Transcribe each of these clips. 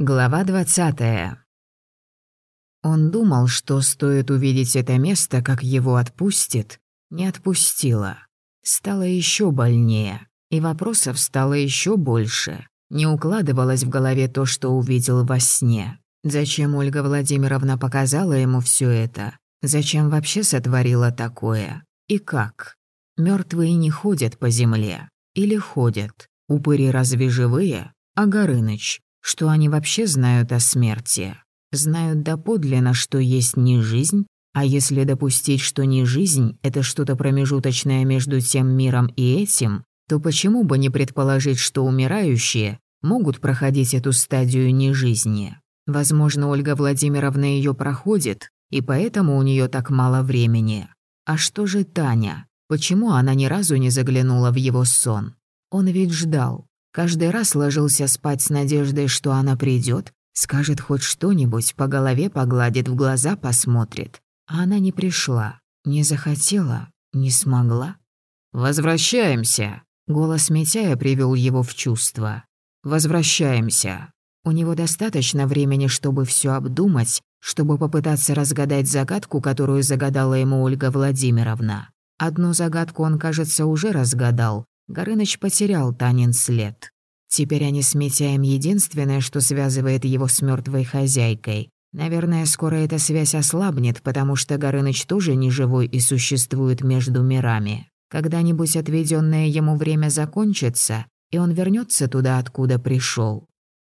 Глава двадцатая. Он думал, что стоит увидеть это место, как его отпустит. Не отпустила. Стало еще больнее, и вопросов стало еще больше. Не укладывалось в голове то, что увидел во сне. Зачем Ольга Владимировна показала ему все это? Зачем вообще сотворила такое? И как? Мертвые не ходят по земле. Или ходят? Упыри разве живые? А Горыныч? Что они вообще знают о смерти. Знают доподлинно, что есть не жизнь, а если допустить, что не жизнь — это что-то промежуточное между тем миром и этим, то почему бы не предположить, что умирающие могут проходить эту стадию нежизни? Возможно, Ольга Владимировна ее проходит, и поэтому у нее так мало времени. А что же Таня? Почему она ни разу не заглянула в его сон? Он ведь ждал. Каждый раз ложился спать с надеждой, что она придет, скажет хоть что-нибудь, по голове погладит, в глаза посмотрит. А она не пришла, не захотела, не смогла. «Возвращаемся!» Голос Митяя привел его в чувство. «Возвращаемся!» У него достаточно времени, чтобы все обдумать, чтобы попытаться разгадать загадку, которую загадала ему Ольга Владимировна. Одну загадку он, кажется, уже разгадал, Горыныч потерял Танин след. Теперь они с Митяем единственное, что связывает его с мертвой хозяйкой. Наверное, скоро эта связь ослабнет, потому что Горыныч тоже не живой и существует между мирами. Когда-нибудь отведенное ему время закончится, и он вернется туда, откуда пришел.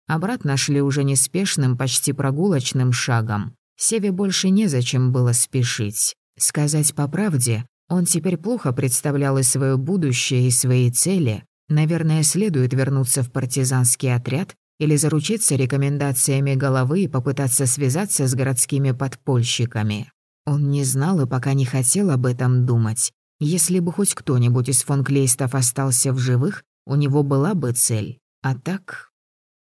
Обратно шли уже неспешным, почти прогулочным шагом. Севе больше незачем было спешить. Сказать по правде, он теперь плохо представлял и свое будущее, и свои цели. Наверное, следует вернуться в партизанский отряд или заручиться рекомендациями головы и попытаться связаться с городскими подпольщиками. Он не знал и пока не хотел об этом думать. Если бы хоть кто-нибудь из фон Клейстов остался в живых, у него была бы цель. А так...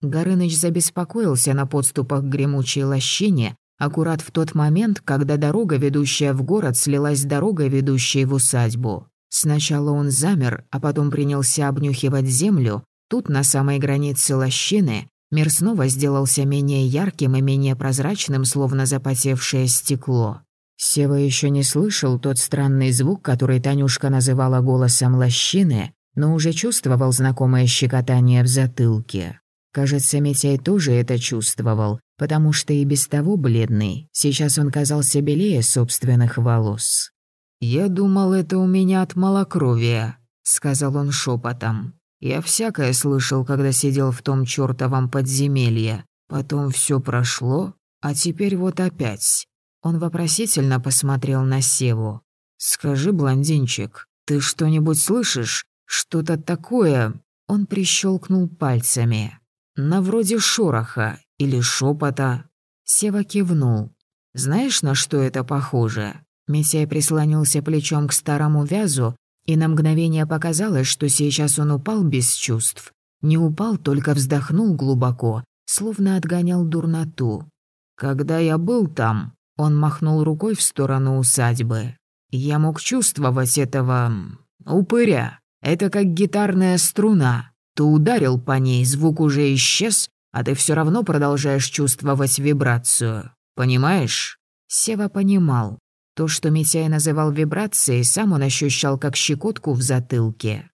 Горыныч забеспокоился на подступах к гремучей лощине, аккурат в тот момент, когда дорога, ведущая в город, слилась с дорогой, ведущей в усадьбу. Сначала он замер, а потом принялся обнюхивать землю. Тут, на самой границе лощины, мир снова сделался менее ярким и менее прозрачным, словно запотевшее стекло. Сева еще не слышал тот странный звук, который Танюшка называла голосом лощины, но уже чувствовал знакомое щекотание в затылке. Кажется, Митяй тоже это чувствовал, потому что и без того бледный, сейчас он казался белее собственных волос. «Я думал, это у меня от малокровия», — сказал он шепотом. «Я всякое слышал, когда сидел в том чёртовом подземелье. Потом все прошло, а теперь вот опять». Он вопросительно посмотрел на Севу. «Скажи, блондинчик, ты что-нибудь слышишь? Что-то такое?» Он прищелкнул пальцами. «На вроде шороха или шепота. Сева кивнул. «Знаешь, на что это похоже?» Митяй прислонился плечом к старому вязу, и на мгновение показалось, что сейчас он упал без чувств. Не упал, только вздохнул глубоко, словно отгонял дурноту. «Когда я был там», — он махнул рукой в сторону усадьбы. «Я мог чувствовать этого... упыря. Это как гитарная струна. Ты ударил по ней, звук уже исчез, а ты все равно продолжаешь чувствовать вибрацию. Понимаешь?» Сева понимал. То, что Митяй называл вибрацией, сам он ощущал как щекотку в затылке.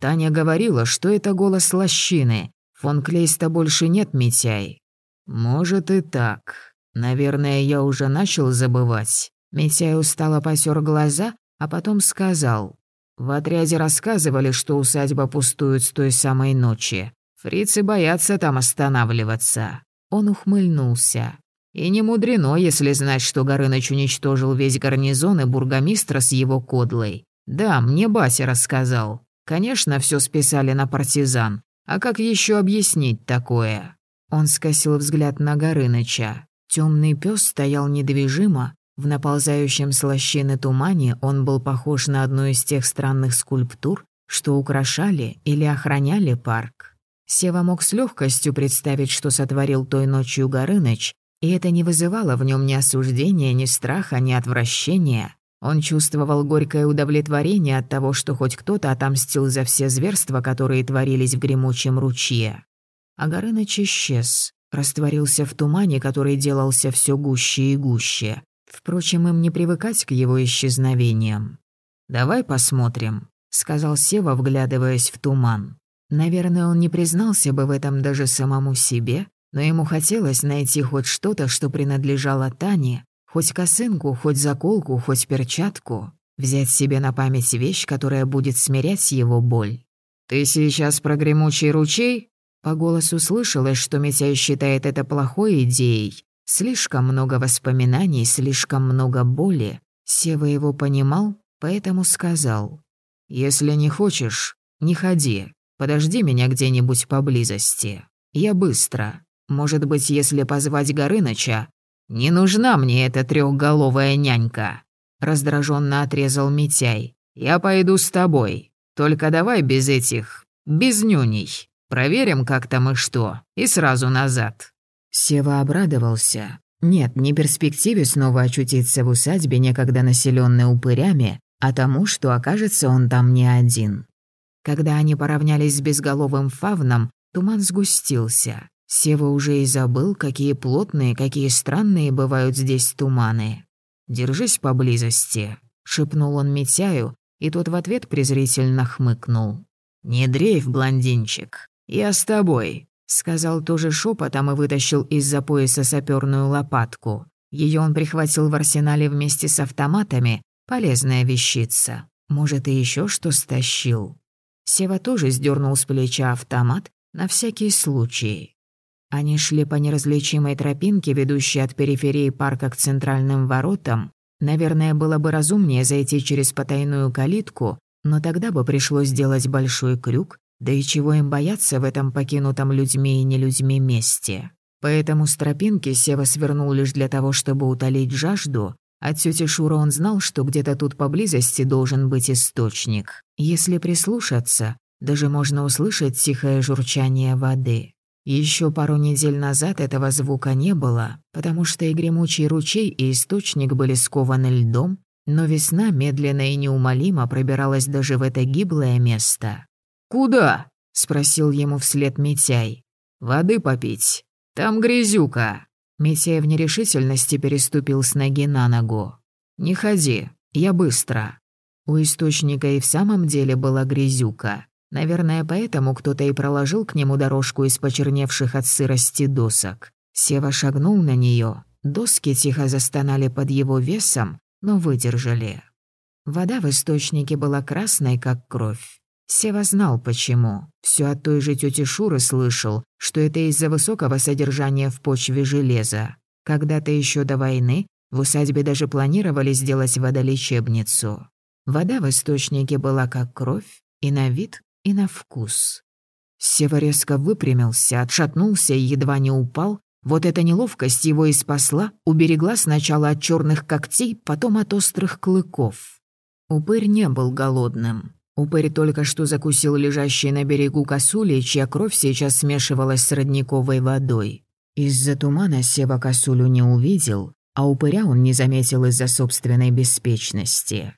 Таня говорила, что это голос лощины. Фон Клейста больше нет, Митяй. «Может и так. Наверное, я уже начал забывать». Митяй устало посер глаза, а потом сказал. «В отряде рассказывали, что усадьба пустует с той самой ночи. Фрицы боятся там останавливаться». Он ухмыльнулся. «И не мудрено, если знать, что Горыныч уничтожил весь гарнизон и бургомистра с его кодлой. Да, мне Бася рассказал. Конечно, все списали на партизан. А как еще объяснить такое?» Он скосил взгляд на Горыныча. Темный пес стоял недвижимо. В наползающем с тумане он был похож на одну из тех странных скульптур, что украшали или охраняли парк. Сева мог с легкостью представить, что сотворил той ночью Горыныч, и это не вызывало в нем ни осуждения, ни страха, ни отвращения. Он чувствовал горькое удовлетворение от того, что хоть кто-то отомстил за все зверства, которые творились в гремучем ручье. А Горыныч исчез. растворился в тумане, который делался все гуще и гуще. Впрочем, им не привыкать к его исчезновениям. «Давай посмотрим», — сказал Сева, вглядываясь в туман. Наверное, он не признался бы в этом даже самому себе, но ему хотелось найти хоть что-то, что принадлежало Тане, хоть косынку, хоть заколку, хоть перчатку, взять себе на память вещь, которая будет смирять его боль. «Ты сейчас про гремучий ручей?» По голосу слышалось, что Митяй считает это плохой идеей. Слишком много воспоминаний, слишком много боли. Сева его понимал, поэтому сказал. «Если не хочешь, не ходи. Подожди меня где-нибудь поблизости. Я быстро. Может быть, если позвать Горыныча...» «Не нужна мне эта трехголовая нянька», — раздраженно отрезал Митяй. «Я пойду с тобой. Только давай без этих... без нюней». Проверим как там и что, и сразу назад». Сева обрадовался. Нет, не перспективе снова очутиться в усадьбе, некогда населенной упырями, а тому, что окажется он там не один. Когда они поравнялись с безголовым фавном, туман сгустился. Сева уже и забыл, какие плотные, какие странные бывают здесь туманы. «Держись поблизости», — шепнул он Митяю, и тот в ответ презрительно хмыкнул. «Не дрейф, блондинчик. «Я с тобой», — сказал тоже шепотом и вытащил из-за пояса саперную лопатку. Ее он прихватил в арсенале вместе с автоматами. Полезная вещица. Может, и еще что стащил. Сева тоже сдернул с плеча автомат на всякий случай. Они шли по неразличимой тропинке, ведущей от периферии парка к центральным воротам. Наверное, было бы разумнее зайти через потайную калитку, но тогда бы пришлось сделать большой крюк, да и чего им бояться в этом покинутом людьми и не людьми месте? Поэтому с тропинки Сева свернул лишь для того, чтобы утолить жажду. От тети Шура он знал, что где-то тут поблизости должен быть источник. Если прислушаться, даже можно услышать тихое журчание воды. Еще пару недель назад этого звука не было, потому что и гремучий ручей, и источник были скованы льдом, но весна медленно и неумолимо пробиралась даже в это гиблое место. «Куда?» — спросил ему вслед Митяй. «Воды попить. Там грязюка». Митяй в нерешительности переступил с ноги на ногу. «Не ходи, я быстро». У источника и в самом деле была грязюка. Наверное, поэтому кто-то и проложил к нему дорожку из почерневших от сырости досок. Сева шагнул на нее. Доски тихо застонали под его весом, но выдержали. Вода в источнике была красной, как кровь. Сева знал почему. Все от той же тети Шуры слышал, что это из-за высокого содержания в почве железа. Когда-то еще до войны в усадьбе даже планировали сделать водолечебницу. Вода в источнике была как кровь, и на вид, и на вкус. Сева резко выпрямился, отшатнулся и едва не упал. Вот эта неловкость его и спасла, уберегла сначала от черных когтей, потом от острых клыков. Упырь не был голодным. Упырь только что закусил лежащий на берегу косули, чья кровь сейчас смешивалась с родниковой водой. Из-за тумана Сева косулю не увидел, а упыря он не заметил из-за собственной беспечности.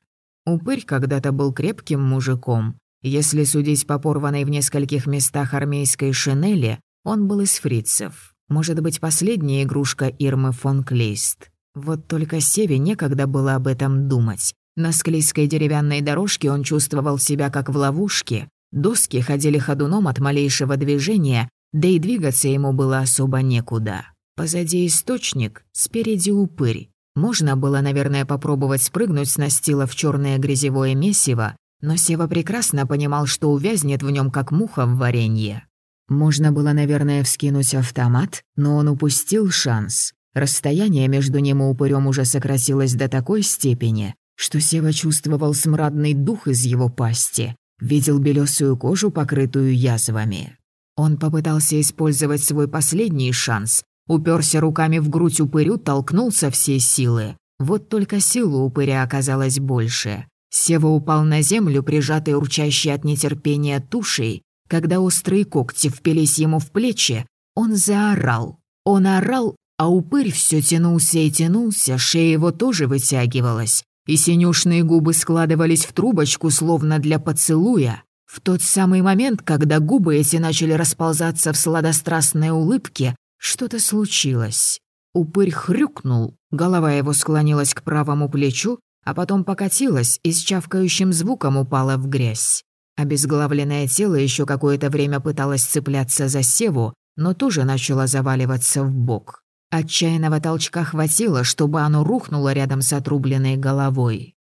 Упырь когда-то был крепким мужиком. Если судить по порванной в нескольких местах армейской шинели, он был из фрицев. Может быть, последняя игрушка Ирмы фон Клейст. Вот только Севе некогда было об этом думать. На склизкой деревянной дорожке он чувствовал себя как в ловушке. Доски ходили ходуном от малейшего движения, да и двигаться ему было особо некуда. Позади источник, спереди упырь. Можно было, наверное, попробовать спрыгнуть с настила в черное грязевое месиво, но Сева прекрасно понимал, что увязнет в нем как муха в варенье. Можно было, наверное, вскинуть автомат, но он упустил шанс. Расстояние между ним и упырем уже сократилось до такой степени, что Сева чувствовал смрадный дух из его пасти, видел белесую кожу, покрытую язвами. Он попытался использовать свой последний шанс, уперся руками в грудь упырю, толкнул со всей силы. Вот только силы упыря оказалось больше. Сева упал на землю, прижатый урчащий от нетерпения тушей. Когда острые когти впились ему в плечи, он заорал. Он орал, а упырь все тянулся и тянулся, шея его тоже вытягивалась и синюшные губы складывались в трубочку, словно для поцелуя. В тот самый момент, когда губы эти начали расползаться в сладострастной улыбке, Что-то случилось. Упырь хрюкнул, голова его склонилась к правому плечу, а потом покатилась и с чавкающим звуком упала в грязь. Обезглавленное тело еще какое-то время пыталось цепляться за севу, но тоже начало заваливаться в бок. Отчаянного толчка хватило, чтобы оно рухнуло рядом с отрубленной головой.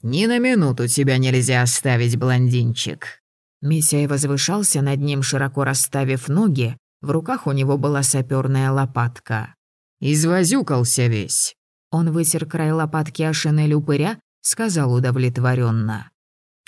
«Ни на минуту тебя нельзя оставить, блондинчик». Митяй возвышался над ним, широко расставив ноги, в руках у него была саперная лопатка. «Извозюкался весь». Он вытер край лопатки о шинель упыря, сказал удовлетворенно: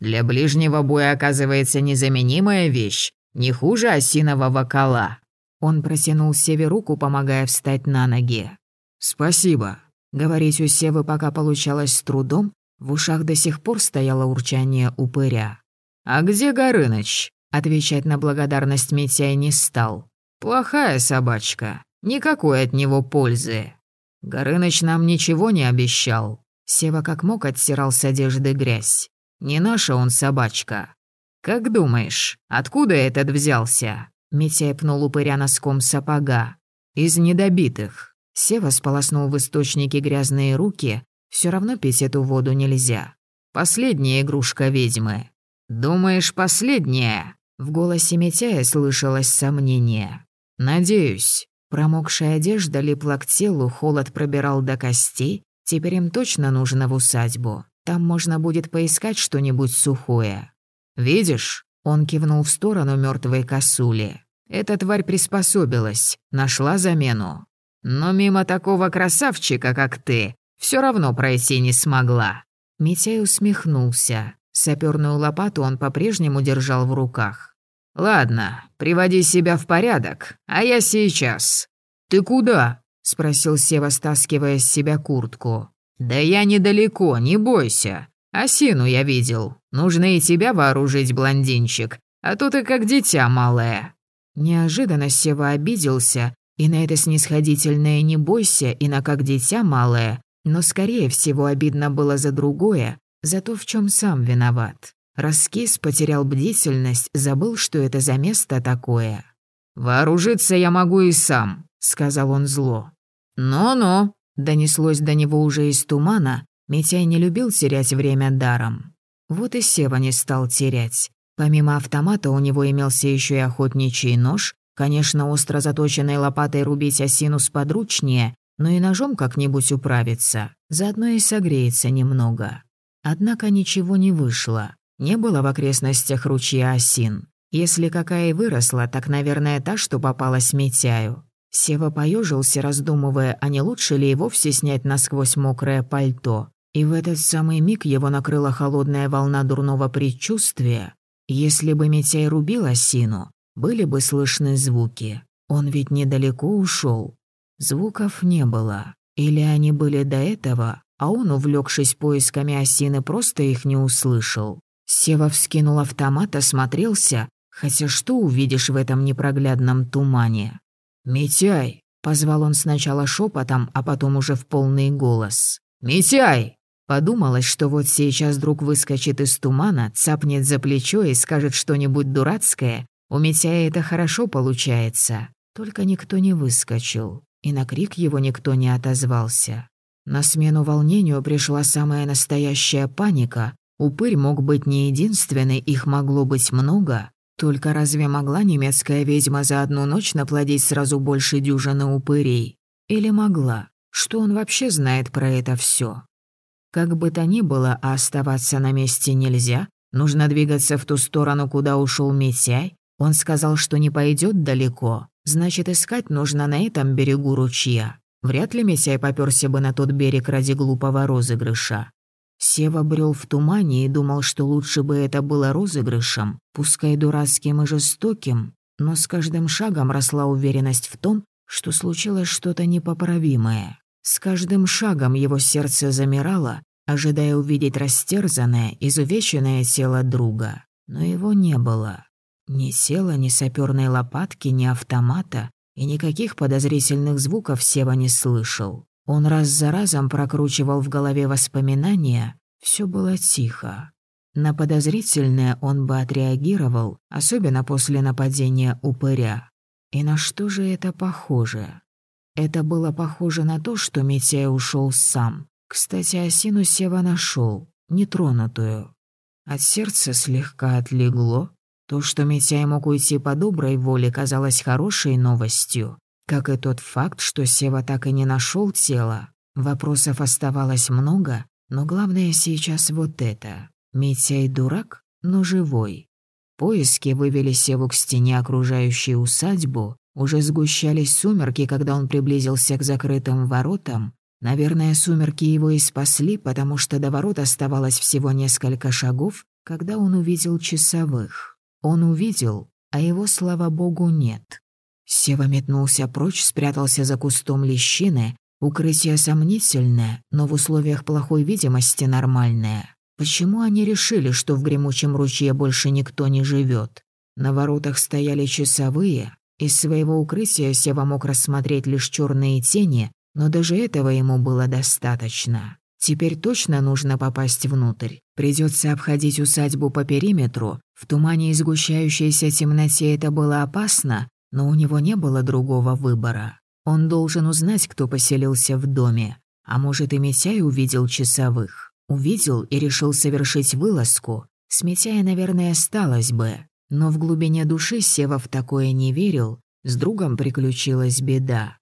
«Для ближнего боя оказывается незаменимая вещь, не хуже осинового кола». Он протянул Севе руку, помогая встать на ноги. «Спасибо». Говорить у Севы пока получалось с трудом, в ушах до сих пор стояло урчание упыря. «А где Горыныч?» Отвечать на благодарность Митяй не стал. «Плохая собачка. Никакой от него пользы. Горыныч нам ничего не обещал. Сева как мог оттирал с одежды грязь. Не наша он собачка. Как думаешь, откуда этот взялся? Митяй пнул упыря носком сапога. Из недобитых. Сева сполоснул в источнике грязные руки. Все равно пить эту воду нельзя. Последняя игрушка ведьмы. Думаешь, последняя? В голосе Митяя слышалось сомнение. «Надеюсь». Промокшая одежда липла к телу, холод пробирал до костей. Теперь им точно нужно в усадьбу. Там можно будет поискать что-нибудь сухое. «Видишь?» — он кивнул в сторону мертвой косули. «Эта тварь приспособилась, нашла замену. Но мимо такого красавчика, как ты, все равно пройти не смогла». Митяй усмехнулся. Саперную лопату он по-прежнему держал в руках. «Ладно, приводи себя в порядок, а я сейчас». «Ты куда?» — спросил Сева, стаскивая с себя куртку. «Да я недалеко, не бойся. Осину я видел. Нужно и тебя вооружить, блондинчик, а то ты как дитя малое». Неожиданно Сева обиделся, и на это снисходительное «не бойся» и на «как дитя малое», но скорее всего обидно было за другое, за то, в чем сам виноват. Раскис потерял бдительность, забыл, что это за место такое. «Вооружиться я могу и сам», — сказал он зло. «Но-но», — донеслось до него уже из тумана, Митяй не любил терять время даром. Вот и Сева не стал терять. Помимо автомата у него имелся еще и охотничий нож. Конечно, остро заточенной лопатой рубить осину сподручнее, но и ножом как-нибудь управиться. Заодно и согреется немного. Однако ничего не вышло. Не было в окрестностях ручья осин. Если какая и выросла, так, наверное, та, что попалась Митяю. Сева поежился, раздумывая, а не лучше ли и вовсе снять насквозь мокрое пальто. И в этот самый миг его накрыла холодная волна дурного предчувствия. Если бы Митяй рубил осину, были бы слышны звуки. Он ведь недалеко ушел. Звуков не было. Или они были до этого, а он, увлекшись поисками осины, просто их не услышал. Сева вскинул автомат, осмотрелся, хотя что увидишь в этом непроглядном тумане? «Митяй!» — позвал он сначала шепотом, а потом уже в полный голос. «Митяй!» Подумалось, что вот сейчас друг выскочит из тумана, цапнет за плечо и скажет что-нибудь дурацкое. У Митяя это хорошо получается. Только никто не выскочил, и на крик его никто не отозвался. На смену волнению пришла самая настоящая паника, Упырь мог быть не единственный, их могло быть много. Только разве могла немецкая ведьма за одну ночь наплодить сразу больше дюжины упырей? Или могла? Что он вообще знает про это все? Как бы то ни было, а оставаться на месте нельзя. Нужно двигаться в ту сторону, куда ушел Митяй. Он сказал, что не пойдет далеко. Значит, искать нужно на этом берегу ручья. Вряд ли Митяй попёрся бы на тот берег ради глупого розыгрыша. Сева брел в тумане и думал, что лучше бы это было розыгрышем, пускай дурацким и жестоким, но с каждым шагом росла уверенность в том, что случилось что-то непоправимое. С каждым шагом его сердце замирало, ожидая увидеть растерзанное, изувеченное тело друга. Но его не было. Ни села, ни саперной лопатки, ни автомата, и никаких подозрительных звуков Сева не слышал. Он раз за разом прокручивал в голове воспоминания, все было тихо. На подозрительное он бы отреагировал, особенно после нападения упыря. И на что же это похоже? Это было похоже на то, что Митяй ушел сам. Кстати, осину Сева нашел, нетронутую. От сердца слегка отлегло. То, что Митяй мог уйти по доброй воле, казалось хорошей новостью. Как и тот факт, что Сева так и не нашел тело. Вопросов оставалось много, но главное сейчас вот это. Митяй дурак, но живой. Поиски вывели Севу к стене, окружающей усадьбу. Уже сгущались сумерки, когда он приблизился к закрытым воротам. Наверное, сумерки его и спасли, потому что до ворот оставалось всего несколько шагов, когда он увидел часовых. Он увидел, а его, слава богу, нет. Сева метнулся прочь, спрятался за кустом лещины. Укрытие сомнительное, но в условиях плохой видимости нормальное. Почему они решили, что в гремучем ручье больше никто не живет? На воротах стояли часовые. Из своего укрытия Сева мог рассмотреть лишь черные тени, но даже этого ему было достаточно. Теперь точно нужно попасть внутрь. Придется обходить усадьбу по периметру. В тумане и сгущающейся темноте это было опасно, но у него не было другого выбора. Он должен узнать, кто поселился в доме. А может, и Митяй увидел часовых. Увидел и решил совершить вылазку. С Митяя, наверное, осталось бы. Но в глубине души Сева в такое не верил. С другом приключилась беда.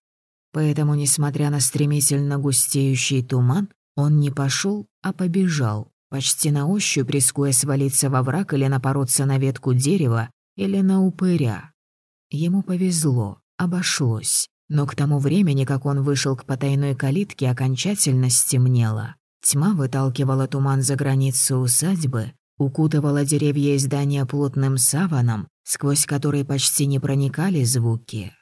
Поэтому, несмотря на стремительно густеющий туман, он не пошел, а побежал, почти на ощупь рискуя свалиться во враг или напороться на ветку дерева или на упыря. Ему повезло, обошлось. Но к тому времени, как он вышел к потайной калитке, окончательно стемнело. Тьма выталкивала туман за границу усадьбы, укутывала деревья и здания плотным саваном, сквозь который почти не проникали звуки.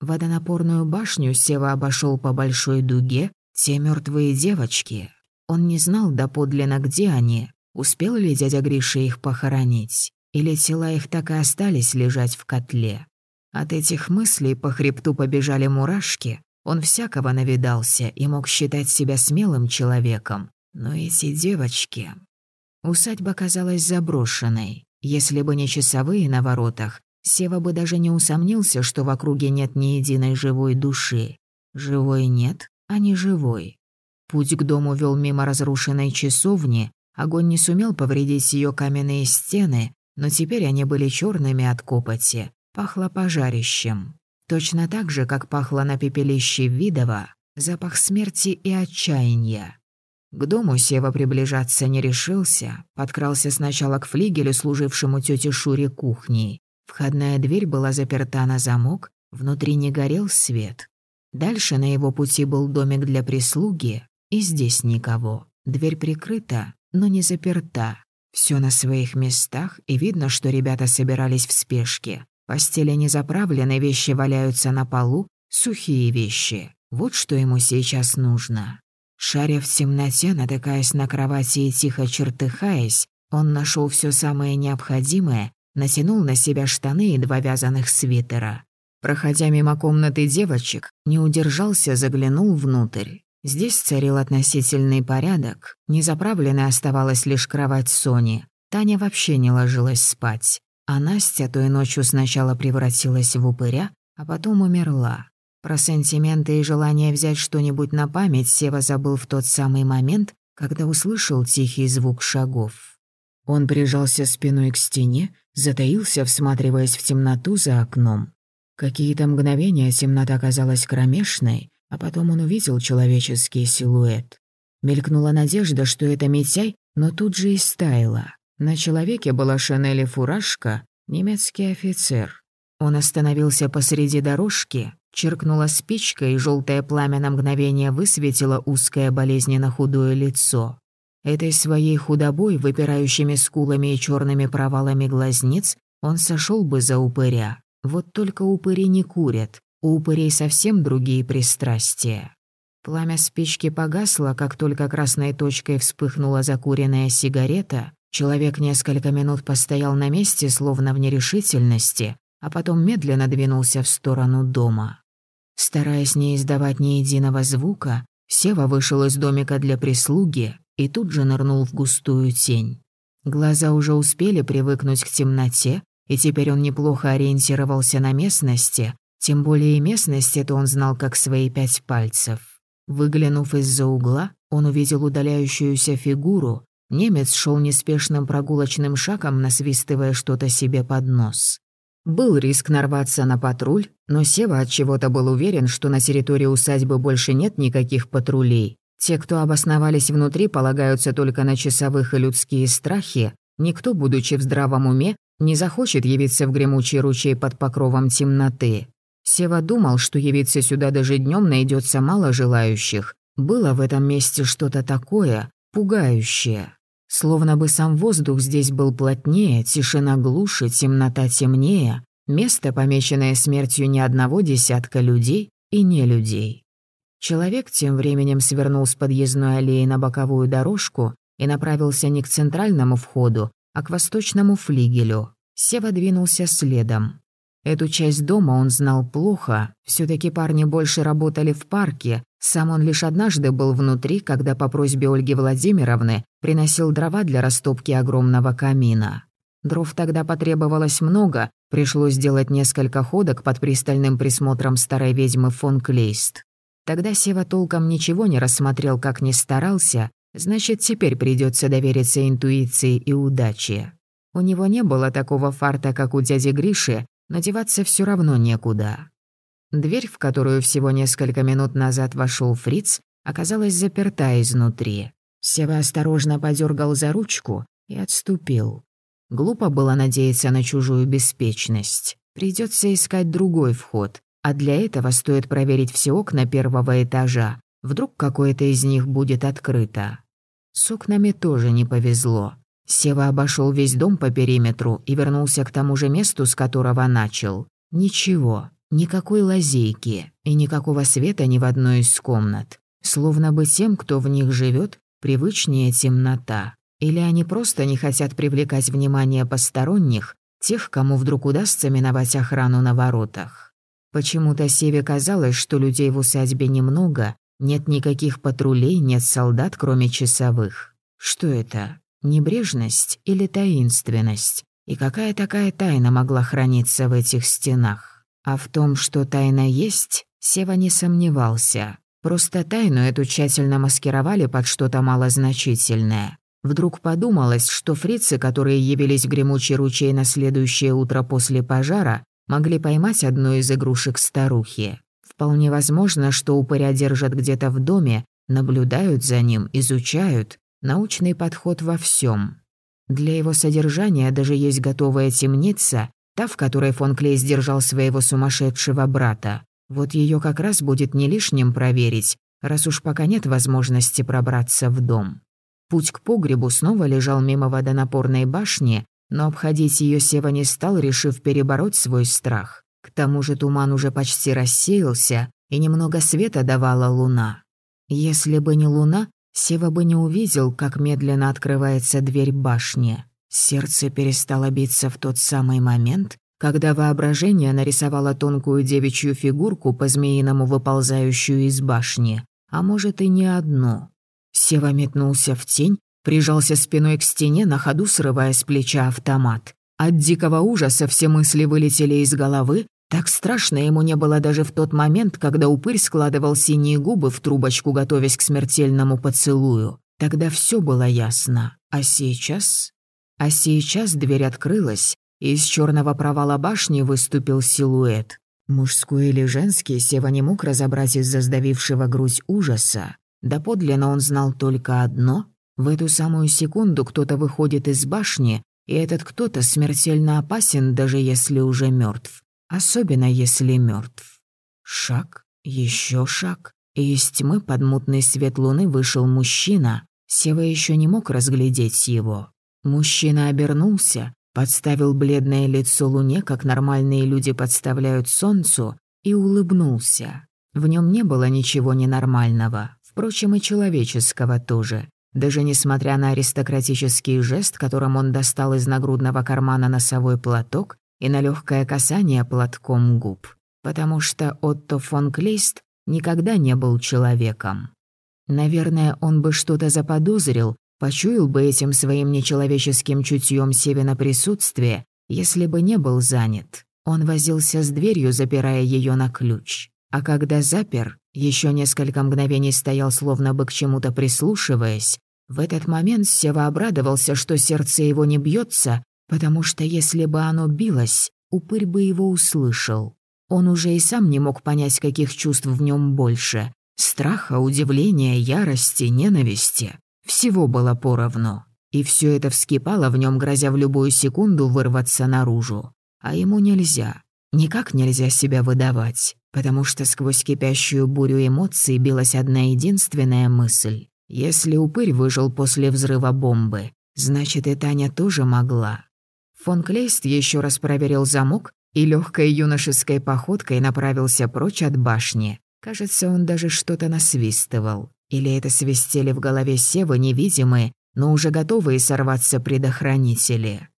Водонапорную башню Сева обошел по большой дуге, те мертвые девочки. Он не знал доподлинно, где они, успел ли дядя Гриша их похоронить, или тела их так и остались лежать в котле. От этих мыслей по хребту побежали мурашки. Он всякого навидался и мог считать себя смелым человеком. Но эти девочки... Усадьба казалась заброшенной. Если бы не часовые на воротах, Сева бы даже не усомнился, что в округе нет ни единой живой души. Живой нет, а не живой. Путь к дому вел мимо разрушенной часовни, огонь не сумел повредить ее каменные стены, но теперь они были черными от копоти, пахло пожарищем. Точно так же, как пахло на пепелище Видова, запах смерти и отчаяния. К дому Сева приближаться не решился, подкрался сначала к флигелю, служившему тете Шуре кухней. Входная дверь была заперта на замок, внутри не горел свет. Дальше на его пути был домик для прислуги, и здесь никого. Дверь прикрыта, но не заперта. Все на своих местах, и видно, что ребята собирались в спешке. Постели не заправлены, вещи валяются на полу, сухие вещи. Вот что ему сейчас нужно. Шаря в темноте, натыкаясь на кровати и тихо чертыхаясь, он нашел все самое необходимое, натянул на себя штаны и два вязаных свитера. Проходя мимо комнаты девочек, не удержался, заглянул внутрь. Здесь царил относительный порядок, незаправленной оставалась лишь кровать Сони. Таня вообще не ложилась спать. А Настя той ночью сначала превратилась в упыря, а потом умерла. Про сантименты и желание взять что-нибудь на память Сева забыл в тот самый момент, когда услышал тихий звук шагов. Он прижался спиной к стене, затаился, всматриваясь в темноту за окном. Какие-то мгновения темнота казалась кромешной, а потом он увидел человеческий силуэт. Мелькнула надежда, что это Митяй, но тут же и стаяла. На человеке была шинель и фуражка, немецкий офицер. Он остановился посреди дорожки, черкнула спичка, и желтое пламя на мгновение высветило узкое болезненно худое лицо. Этой своей худобой, выпирающими скулами и черными провалами глазниц, он сошел бы за упыря. Вот только упыри не курят, у упырей совсем другие пристрастия. Пламя спички погасло, как только красной точкой вспыхнула закуренная сигарета, Человек несколько минут постоял на месте, словно в нерешительности, а потом медленно двинулся в сторону дома. Стараясь не издавать ни единого звука, Сева вышел из домика для прислуги и тут же нырнул в густую тень. Глаза уже успели привыкнуть к темноте, и теперь он неплохо ориентировался на местности, Тем более и местность эту он знал как свои пять пальцев. Выглянув из-за угла, он увидел удаляющуюся фигуру. Немец шел неспешным прогулочным шагом, насвистывая что-то себе под нос. Был риск нарваться на патруль, но Сева от чего-то был уверен, что на территории усадьбы больше нет никаких патрулей. Те, кто обосновались внутри, полагаются только на часовых и людские страхи. Никто, будучи в здравом уме, не захочет явиться в гремучий ручей под покровом темноты. Сева думал, что явиться сюда даже днем найдется мало желающих. Было в этом месте что-то такое, пугающее. Словно бы сам воздух здесь был плотнее, тишина глуше, темнота темнее, место, помеченное смертью ни одного десятка людей и не людей. Человек тем временем свернул с подъездной аллеи на боковую дорожку и направился не к центральному входу, а к восточному флигелю. Сева двинулся следом. Эту часть дома он знал плохо, все таки парни больше работали в парке, сам он лишь однажды был внутри, когда по просьбе Ольги Владимировны приносил дрова для растопки огромного камина. Дров тогда потребовалось много, пришлось сделать несколько ходок под пристальным присмотром старой ведьмы фон Клейст. Тогда Сева толком ничего не рассмотрел, как ни старался, значит, теперь придется довериться интуиции и удаче. У него не было такого фарта, как у дяди Гриши, но деваться все равно некуда. Дверь, в которую всего несколько минут назад вошел Фриц, оказалась заперта изнутри. Сева осторожно подергал за ручку и отступил. Глупо было надеяться на чужую беспечность. Придется искать другой вход, а для этого стоит проверить все окна первого этажа. Вдруг какое-то из них будет открыто. С окнами тоже не повезло. Сева обошел весь дом по периметру и вернулся к тому же месту, с которого начал. Ничего, никакой лазейки и никакого света ни в одной из комнат. Словно бы тем, кто в них живет, привычнее темнота. Или они просто не хотят привлекать внимание посторонних, тех, кому вдруг удастся миновать охрану на воротах. Почему-то Севе казалось, что людей в усадьбе немного, нет никаких патрулей, нет солдат, кроме часовых. Что это? Небрежность или таинственность? И какая такая тайна могла храниться в этих стенах? А в том, что тайна есть, Сева не сомневался. Просто тайну эту тщательно маскировали под что-то малозначительное. Вдруг подумалось, что фрицы, которые явились в гремучий ручей на следующее утро после пожара, могли поймать одну из игрушек старухи. Вполне возможно, что упыря держат где-то в доме, наблюдают за ним, изучают, Научный подход во всем. Для его содержания даже есть готовая темница, та, в которой фон Клейс держал своего сумасшедшего брата. Вот ее как раз будет не лишним проверить, раз уж пока нет возможности пробраться в дом. Путь к погребу снова лежал мимо водонапорной башни, но обходить ее Сева не стал, решив перебороть свой страх. К тому же туман уже почти рассеялся, и немного света давала луна. Если бы не луна, Сева бы не увидел, как медленно открывается дверь башни. Сердце перестало биться в тот самый момент, когда воображение нарисовало тонкую девичью фигурку, по-змеиному выползающую из башни, а может и не одну. Сева метнулся в тень, прижался спиной к стене, на ходу срывая с плеча автомат. От дикого ужаса все мысли вылетели из головы, так страшно ему не было даже в тот момент, когда упырь складывал синие губы в трубочку, готовясь к смертельному поцелую. Тогда все было ясно. А сейчас? А сейчас дверь открылась, и из черного провала башни выступил силуэт. Мужской или женский Сева не мог разобрать из-за сдавившего грудь ужаса. Да подлинно он знал только одно. В эту самую секунду кто-то выходит из башни, и этот кто-то смертельно опасен, даже если уже мертв особенно если мертв. Шаг, еще шаг, и из тьмы под мутный свет луны вышел мужчина. Сева еще не мог разглядеть его. Мужчина обернулся, подставил бледное лицо луне, как нормальные люди подставляют солнцу, и улыбнулся. В нем не было ничего ненормального, впрочем, и человеческого тоже. Даже несмотря на аристократический жест, которым он достал из нагрудного кармана носовой платок и на легкое касание платком губ, потому что Отто фон Клейст никогда не был человеком. Наверное, он бы что-то заподозрил, почуял бы этим своим нечеловеческим чутьем Севина присутствие, если бы не был занят. Он возился с дверью, запирая ее на ключ. А когда запер, еще несколько мгновений стоял, словно бы к чему-то прислушиваясь. В этот момент Сева обрадовался, что сердце его не бьется, потому что если бы оно билось, упырь бы его услышал. Он уже и сам не мог понять, каких чувств в нем больше. Страха, удивления, ярости, ненависти. Всего было поровну. И все это вскипало в нем, грозя в любую секунду вырваться наружу. А ему нельзя. Никак нельзя себя выдавать, потому что сквозь кипящую бурю эмоций билась одна единственная мысль. Если упырь выжил после взрыва бомбы, значит и Таня тоже могла. Фон Клейст еще раз проверил замок и легкой юношеской походкой направился прочь от башни. Кажется, он даже что-то насвистывал. Или это свистели в голове Севы невидимые, но уже готовые сорваться предохранители.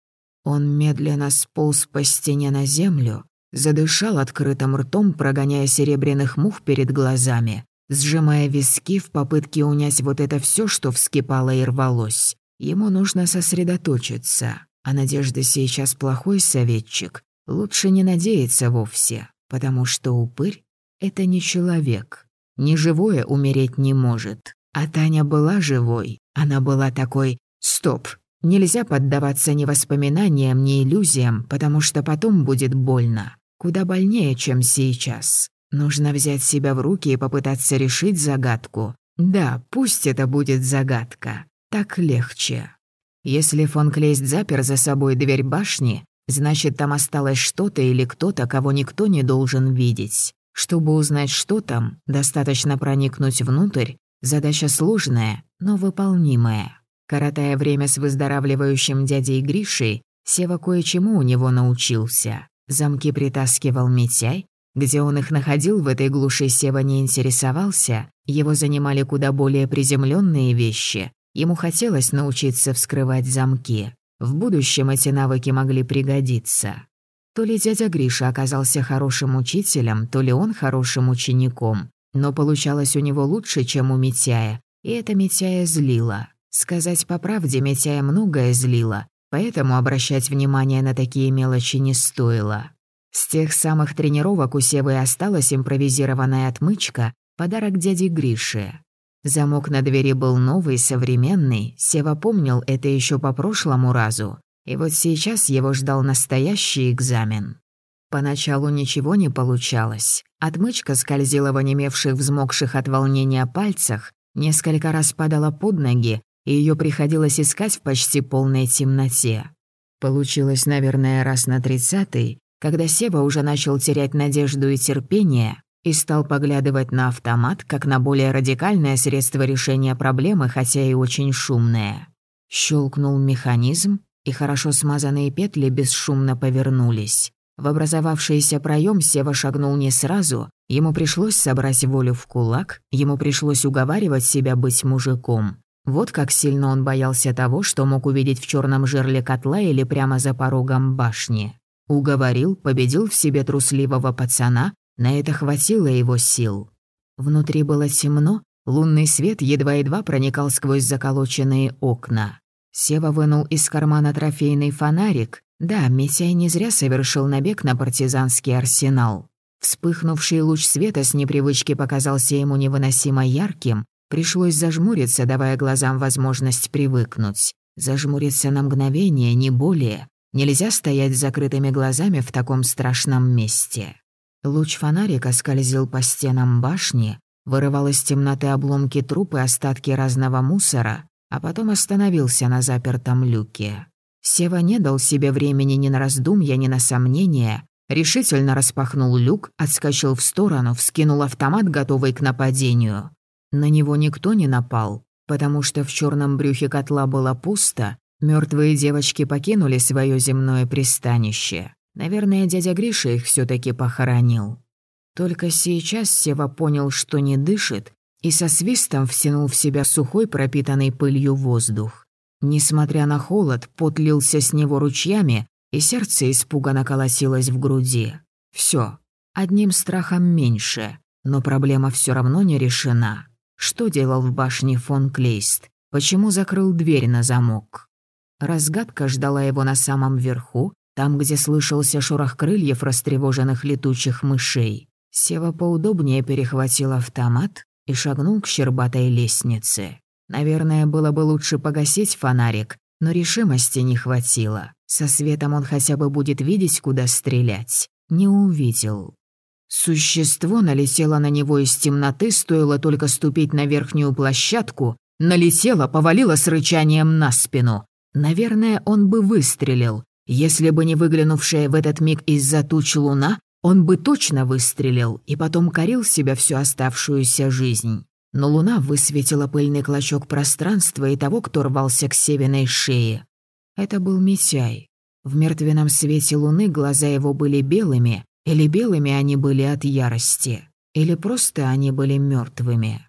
Он медленно сполз по стене на землю, задышал открытым ртом, прогоняя серебряных мух перед глазами, сжимая виски в попытке унять вот это все, что вскипало и рвалось. Ему нужно сосредоточиться, а Надежда сейчас плохой советчик. Лучше не надеяться вовсе, потому что упырь — это не человек. Неживое умереть не может. А Таня была живой. Она была такой «Стоп, нельзя поддаваться ни воспоминаниям, ни иллюзиям, потому что потом будет больно. Куда больнее, чем сейчас. Нужно взять себя в руки и попытаться решить загадку. Да, пусть это будет загадка. Так легче. Если фон Клейст запер за собой дверь башни, значит, там осталось что-то или кто-то, кого никто не должен видеть. Чтобы узнать, что там, достаточно проникнуть внутрь. Задача сложная, но выполнимая. Коротая время с выздоравливающим дядей Гришей, Сева кое-чему у него научился. Замки притаскивал Митяй. Где он их находил, в этой глуши Сева не интересовался. Его занимали куда более приземленные вещи. Ему хотелось научиться вскрывать замки. В будущем эти навыки могли пригодиться. То ли дядя Гриша оказался хорошим учителем, то ли он хорошим учеником. Но получалось у него лучше, чем у Митяя. И это Митяя злило. Сказать по правде, Митяя многое злило, поэтому обращать внимание на такие мелочи не стоило. С тех самых тренировок у Севы осталась импровизированная отмычка, подарок дяде Грише. Замок на двери был новый, современный, Сева помнил это еще по прошлому разу, и вот сейчас его ждал настоящий экзамен. Поначалу ничего не получалось. Отмычка скользила в онемевших, взмокших от волнения пальцах, несколько раз падала под ноги, и ее приходилось искать в почти полной темноте. Получилось, наверное, раз на тридцатый, когда Сева уже начал терять надежду и терпение и стал поглядывать на автомат как на более радикальное средство решения проблемы, хотя и очень шумное. Щелкнул механизм, и хорошо смазанные петли бесшумно повернулись. В образовавшийся проем Сева шагнул не сразу, ему пришлось собрать волю в кулак, ему пришлось уговаривать себя быть мужиком. Вот как сильно он боялся того, что мог увидеть в черном жерле котла или прямо за порогом башни. Уговорил, победил в себе трусливого пацана, на это хватило его сил. Внутри было темно, лунный свет едва-едва проникал сквозь заколоченные окна. Сева вынул из кармана трофейный фонарик. Да, Митяй не зря совершил набег на партизанский арсенал. Вспыхнувший луч света с непривычки показался ему невыносимо ярким, Пришлось зажмуриться, давая глазам возможность привыкнуть. Зажмуриться на мгновение, не более. Нельзя стоять с закрытыми глазами в таком страшном месте. Луч фонарика скользил по стенам башни, вырывал из темноты обломки труп и остатки разного мусора, а потом остановился на запертом люке. Сева не дал себе времени ни на раздумья, ни на сомнения, решительно распахнул люк, отскочил в сторону, вскинул автомат, готовый к нападению. На него никто не напал, потому что в черном брюхе котла было пусто, мертвые девочки покинули свое земное пристанище. Наверное, дядя Гриша их все таки похоронил. Только сейчас Сева понял, что не дышит, и со свистом втянул в себя сухой, пропитанный пылью воздух. Несмотря на холод, пот лился с него ручьями, и сердце испуганно колосилось в груди. Все, одним страхом меньше, но проблема все равно не решена. Что делал в башне фон Клейст? Почему закрыл дверь на замок? Разгадка ждала его на самом верху, там, где слышался шорох крыльев растревоженных летучих мышей. Сева поудобнее перехватил автомат и шагнул к щербатой лестнице. Наверное, было бы лучше погасить фонарик, но решимости не хватило. Со светом он хотя бы будет видеть, куда стрелять. Не увидел. Существо налетело на него из темноты, стоило только ступить на верхнюю площадку, налетело, повалило с рычанием на спину. Наверное, он бы выстрелил. Если бы не выглянувшая в этот миг из-за туч луна, он бы точно выстрелил и потом корил себя всю оставшуюся жизнь. Но луна высветила пыльный клочок пространства и того, кто рвался к севиной шее. Это был Митяй. В мертвенном свете луны глаза его были белыми, или белыми они были от ярости, или просто они были мертвыми.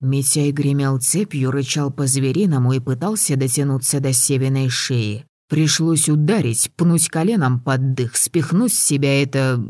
Митяй гремел цепью, рычал по-звериному и пытался дотянуться до севиной шеи. Пришлось ударить, пнуть коленом под дых, спихнуть с себя это...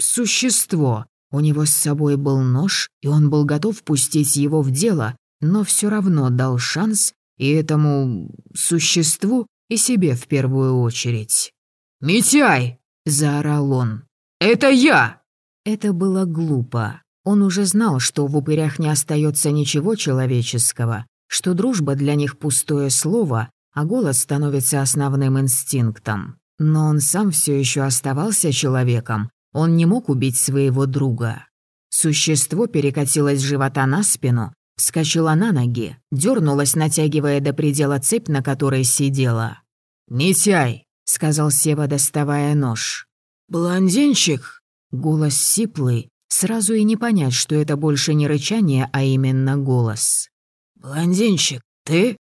существо. У него с собой был нож, и он был готов пустить его в дело, но все равно дал шанс и этому... существу, и себе в первую очередь. «Митяй!» – заорал он. «Это я!» Это было глупо. Он уже знал, что в упырях не остается ничего человеческого, что дружба для них пустое слово, а голос становится основным инстинктом. Но он сам все еще оставался человеком, он не мог убить своего друга. Существо перекатилось с живота на спину, вскочило на ноги, дернулось, натягивая до предела цепь, на которой сидела. «Митяй!» — сказал Сева, доставая нож. «Блондинчик!» — голос сиплый, сразу и не понять, что это больше не рычание, а именно голос. «Блондинчик, ты?»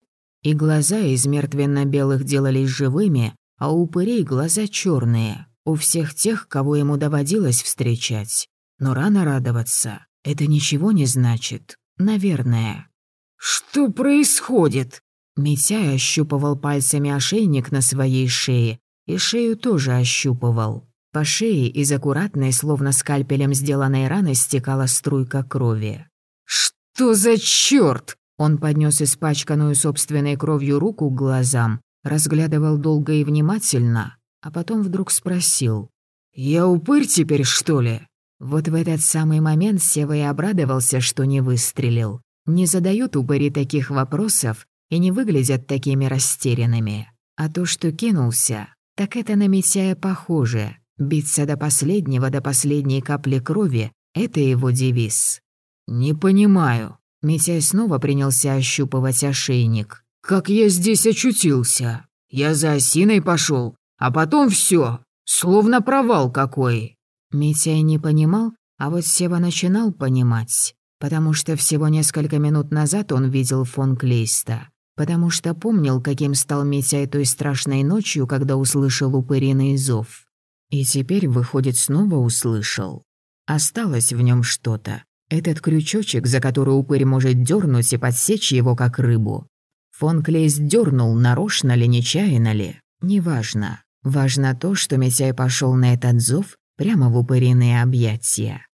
И глаза из мертвенно-белых делались живыми, а у упырей глаза черные, у всех тех, кого ему доводилось встречать. Но рано радоваться. Это ничего не значит. Наверное. «Что происходит?» Митяй ощупывал пальцами ошейник на своей шее, и шею тоже ощупывал. По шее из аккуратной, словно скальпелем сделанной раны, стекала струйка крови. «Что за чёрт?» Он поднес испачканную собственной кровью руку к глазам, разглядывал долго и внимательно, а потом вдруг спросил. «Я упырь теперь, что ли?» Вот в этот самый момент Сева и обрадовался, что не выстрелил. Не задают упыри таких вопросов и не выглядят такими растерянными. А то, что кинулся, так это на Митяя похоже. Биться до последнего, до последней капли крови — это его девиз. «Не понимаю», Митяй снова принялся ощупывать ошейник. «Как я здесь очутился? Я за осиной пошел, а потом все, словно провал какой». Митяй не понимал, а вот Сева начинал понимать, потому что всего несколько минут назад он видел фон Клейста, потому что помнил, каким стал Митяй той страшной ночью, когда услышал упыриный зов. И теперь, выходит, снова услышал. Осталось в нем что-то, этот крючочек, за который упырь может дернуть и подсечь его, как рыбу. Фон Клейс дернул, нарочно ли, нечаянно ли. Неважно. Важно то, что Митяй пошел на этот зов прямо в упыриные объятия.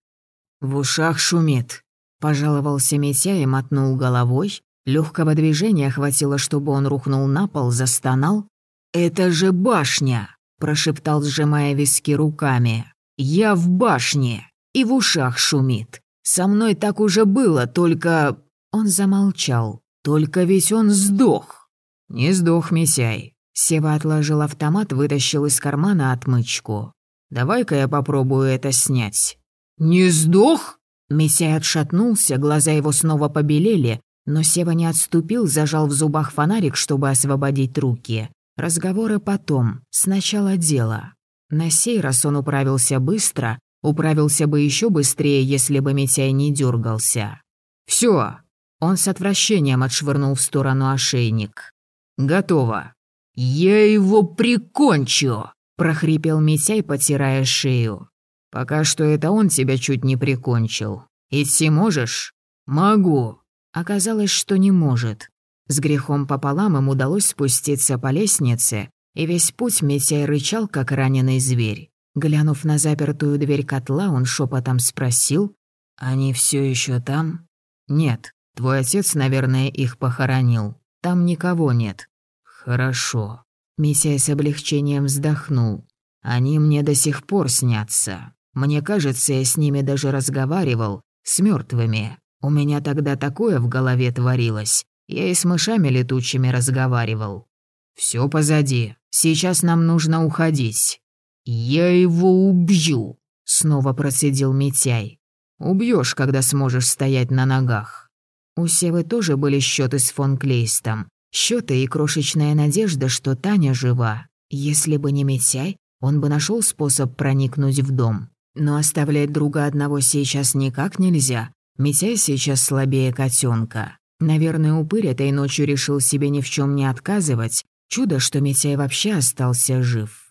«В ушах шумит», — пожаловался Митяй и мотнул головой. Легкого движения хватило, чтобы он рухнул на пол, застонал. «Это же башня!» — прошептал, сжимая виски руками. «Я в башне, и в ушах шумит. Со мной так уже было, только...» Он замолчал. «Только ведь он сдох». «Не сдох, Мисяй». Сева отложил автомат, вытащил из кармана отмычку. «Давай-ка я попробую это снять». «Не сдох?» Мисяй отшатнулся, глаза его снова побелели, но Сева не отступил, зажал в зубах фонарик, чтобы освободить руки. Разговоры потом, сначала дело. На сей раз он управился быстро, Управился бы еще быстрее, если бы Митяй не дергался. Все. Он с отвращением отшвырнул в сторону ошейник. «Готово». «Я его прикончу!» – прохрипел Митяй, потирая шею. «Пока что это он тебя чуть не прикончил. Идти можешь?» «Могу». Оказалось, что не может. С грехом пополам им удалось спуститься по лестнице, и весь путь Митяй рычал, как раненый зверь. Глянув на запертую дверь котла, он шепотом спросил, «Они все еще там?» «Нет, твой отец, наверное, их похоронил. Там никого нет». «Хорошо». Митяй с облегчением вздохнул. Они мне до сих пор снятся. Мне кажется, я с ними даже разговаривал, с мертвыми. У меня тогда такое в голове творилось. Я и с мышами летучими разговаривал. Все позади. Сейчас нам нужно уходить. Я его убью, снова процедил Митяй. Убьешь, когда сможешь стоять на ногах. У Севы тоже были счеты с фон Клейстом. Счеты и крошечная надежда, что Таня жива. Если бы не Митяй, он бы нашел способ проникнуть в дом. Но оставлять друга одного сейчас никак нельзя. Митяй сейчас слабее котенка. Наверное, упырь этой ночью решил себе ни в чем не отказывать. Чудо, что Митяй вообще остался жив.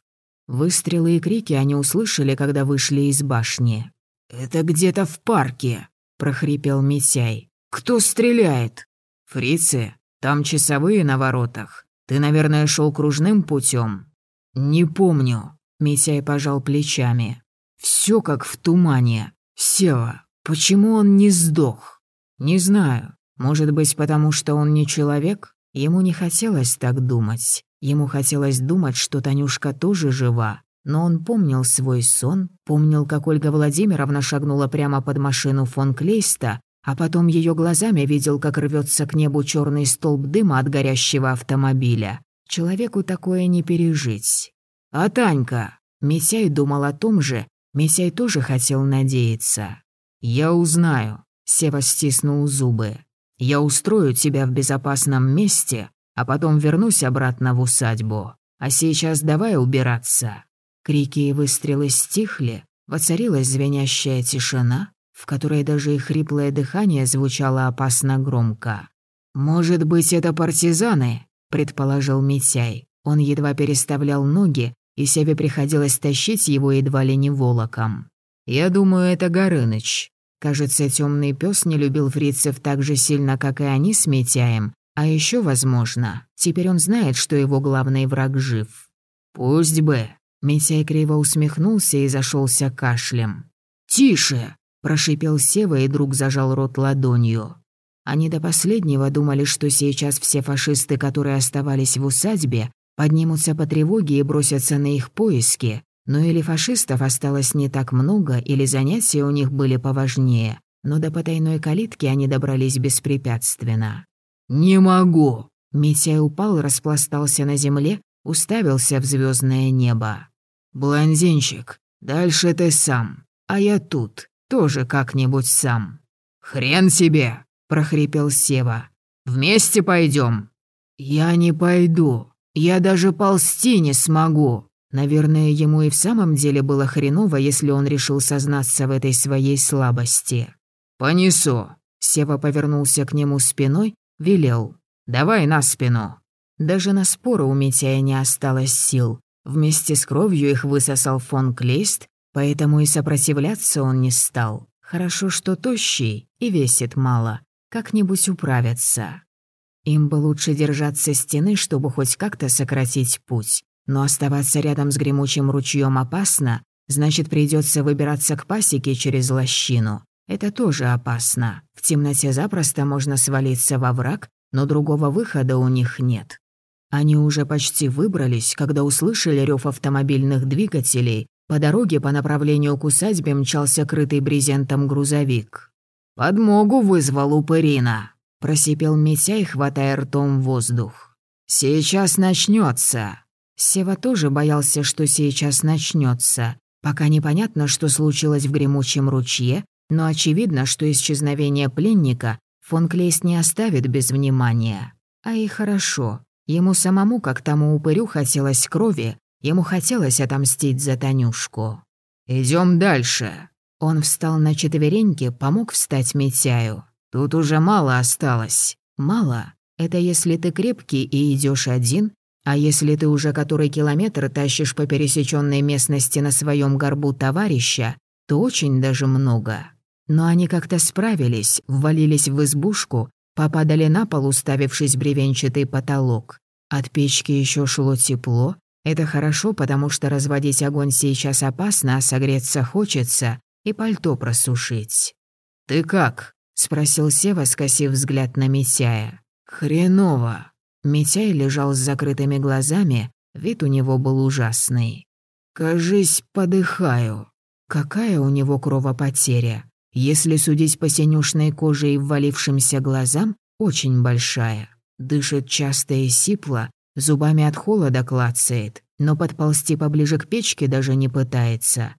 Выстрелы и крики они услышали, когда вышли из башни. «Это где-то в парке», — прохрипел Митяй. «Кто стреляет?» «Фрицы. Там часовые на воротах. Ты, наверное, шел кружным путем. «Не помню», — Митяй пожал плечами. Все как в тумане. Сева, почему он не сдох? Не знаю. Может быть, потому что он не человек? Ему не хотелось так думать. Ему хотелось думать, что Танюшка тоже жива. Но он помнил свой сон, помнил, как Ольга Владимировна шагнула прямо под машину фон Клейста, а потом ее глазами видел, как рвется к небу черный столб дыма от горящего автомобиля. Человеку такое не пережить. А Танька? Митяй думал о том же, Митяй тоже хотел надеяться. «Я узнаю», — Сева стиснул зубы. «Я устрою тебя в безопасном месте, а потом вернусь обратно в усадьбу. А сейчас давай убираться». Крики и выстрелы стихли, воцарилась звенящая тишина, в которой даже и хриплое дыхание звучало опасно громко. «Может быть, это партизаны?» — предположил Митяй. Он едва переставлял ноги, и Севе приходилось тащить его едва ли не волоком. «Я думаю, это Горыныч. Кажется, темный пес не любил фрицев так же сильно, как и они с Митяем. А еще, возможно, теперь он знает, что его главный враг жив. Пусть бы». Митяй криво усмехнулся и зашелся кашлем. «Тише!» – прошипел Сева, и друг зажал рот ладонью. Они до последнего думали, что сейчас все фашисты, которые оставались в усадьбе, поднимутся по тревоге и бросятся на их поиски, но или фашистов осталось не так много, или занятия у них были поважнее, но до потайной калитки они добрались беспрепятственно. «Не могу!» Митяй упал, распластался на земле, уставился в звездное небо. «Блондинчик, дальше ты сам, а я тут, тоже как-нибудь сам». «Хрен себе!» – прохрипел Сева. «Вместе пойдем. «Я не пойду», я даже ползти не смогу. Наверное, ему и в самом деле было хреново, если он решил сознаться в этой своей слабости. «Понесу». Сева повернулся к нему спиной, велел. «Давай на спину». Даже на споры у Митяя не осталось сил. Вместе с кровью их высосал фон Клейст, поэтому и сопротивляться он не стал. Хорошо, что тощий и весит мало. Как-нибудь управятся. Им бы лучше держаться стены, чтобы хоть как-то сократить путь. Но оставаться рядом с гремучим ручьем опасно, значит, придется выбираться к пасеке через лощину. Это тоже опасно. В темноте запросто можно свалиться во враг, но другого выхода у них нет. Они уже почти выбрались, когда услышали рев автомобильных двигателей. По дороге по направлению к усадьбе мчался крытый брезентом грузовик. «Подмогу вызвал упырина», просипел Митяй, хватая ртом воздух. «Сейчас начнется. Сева тоже боялся, что сейчас начнется. Пока непонятно, что случилось в гремучем ручье, но очевидно, что исчезновение пленника фон Клейс не оставит без внимания. А и хорошо. Ему самому, как тому упырю, хотелось крови, ему хотелось отомстить за Танюшку. Идем дальше». Он встал на четвереньки, помог встать Митяю. Тут уже мало осталось. Мало — это если ты крепкий и идешь один, а если ты уже который километр тащишь по пересеченной местности на своем горбу товарища, то очень даже много. Но они как-то справились, ввалились в избушку, попадали на пол, уставившись бревенчатый потолок. От печки еще шло тепло. Это хорошо, потому что разводить огонь сейчас опасно, а согреться хочется, и пальто просушить. «Ты как?» — спросил Сева, скосив взгляд на Митяя. «Хреново». Митяй лежал с закрытыми глазами, вид у него был ужасный. «Кажись, подыхаю». Какая у него кровопотеря? Если судить по синюшной коже и ввалившимся глазам, очень большая. Дышит часто и сипло, зубами от холода клацает, но подползти поближе к печке даже не пытается.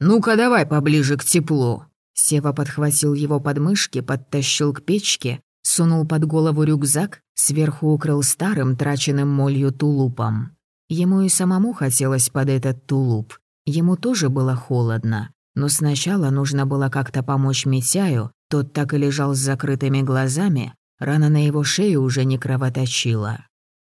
«Ну-ка давай поближе к теплу!» Сева подхватил его подмышки, подтащил к печке, сунул под голову рюкзак, сверху укрыл старым, траченным молью тулупом. Ему и самому хотелось под этот тулуп. Ему тоже было холодно. Но сначала нужно было как-то помочь Митяю, тот так и лежал с закрытыми глазами, рана на его шее уже не кровоточила.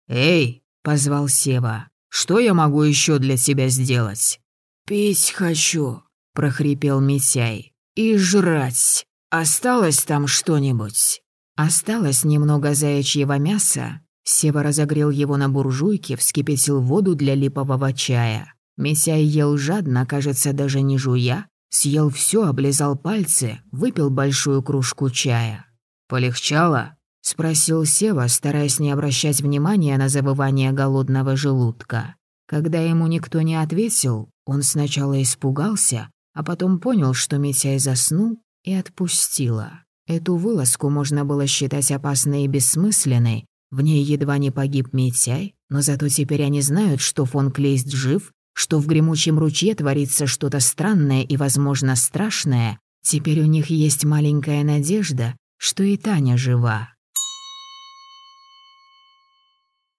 «Эй!» — позвал Сева. «Что я могу еще для тебя сделать?» «Пить хочу», — прохрипел Митяй. «И жрать. Осталось там что-нибудь?» Осталось немного заячьего мяса. Сева разогрел его на буржуйке, вскипятил воду для липового чая. Митяй ел жадно, кажется, даже не жуя. Съел все, облизал пальцы, выпил большую кружку чая. «Полегчало?» — спросил Сева, стараясь не обращать внимания на завывание голодного желудка. Когда ему никто не ответил, он сначала испугался, а потом понял, что Митяй заснул и отпустила. Эту вылазку можно было считать опасной и бессмысленной. В ней едва не погиб Митяй, но зато теперь они знают, что фон Клейст жив, что в гремучем ручье творится что-то странное и, возможно, страшное. Теперь у них есть маленькая надежда, что и Таня жива.